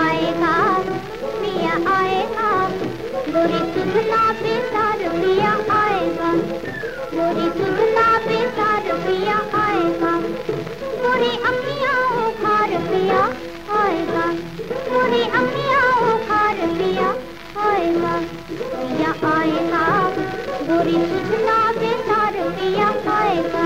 आएगा मियाँ आएगा बुरी सुख ना हमने अम्मिया उखार पिया आए माँ या आए का बुरी सुझना बेसार पिया आए का